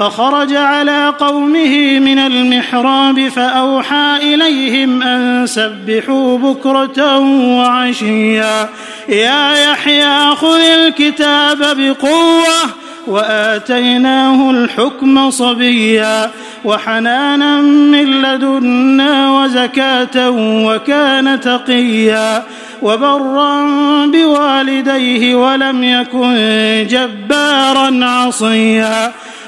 فخرج على قومه من المحراب فأوحى إليهم أن سبحوا بكرة وعشيا. يا يحيى خذ الكتاب بقوة وآتيناه الحكم صبيا. وحنانا من لدنا وزكاة وكان تقيا. وبرا بوالديه ولم يكن جبارا عصيا.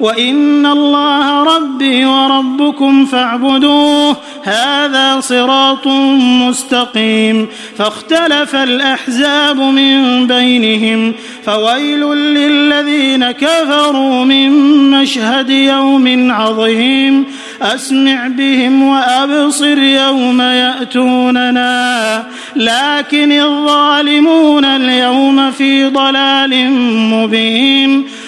وإن الله ربي وربكم فاعبدوه هذا صراط مستقيم. فاختلف الأحزاب من بينهم فويل للذين كفروا من مشهد يوم عظيم. أسمع بهم وأبصر يوم يأتوننا. لكن الظالمون اليوم في ضلال مبين.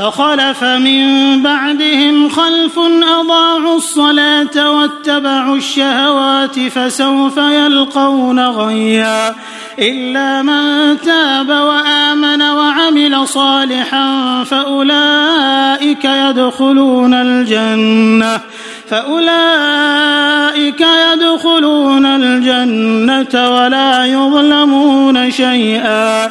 فخلف من بعدهم خلف أضاعوا الصلاة واتبعوا الشهوات فسوف يلقون غيا إلا من تاب وآمن وعمل صالحا فأولئك يدخلون الجنة فأولئك يدخلون الجنة ولا يظلمون شيئا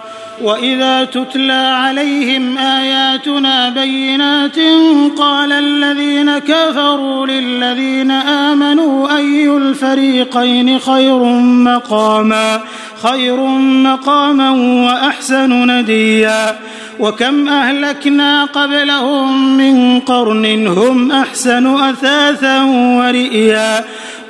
واذا تتلى عليهم اياتنا بينات قال الذين كفروا للذين امنوا اي الفريقين خير مقاما خير مقاما واحسن نديا وكم اهلكنا قبلهم من قرن هم احسن اثاثا ورئيا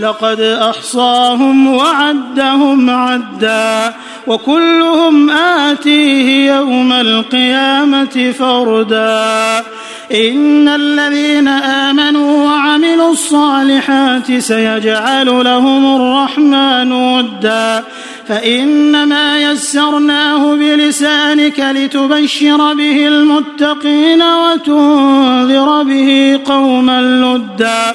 لقد أحصاهم وعدهم عدا وكلهم آتيه يوم القيامة فردا. إن الذين آمنوا وعملوا الصالحات سيجعل لهم الرحمن ودا. فإنما يسرناه بلسانك لتبشر به المتقين وتنذر به قوما لدا.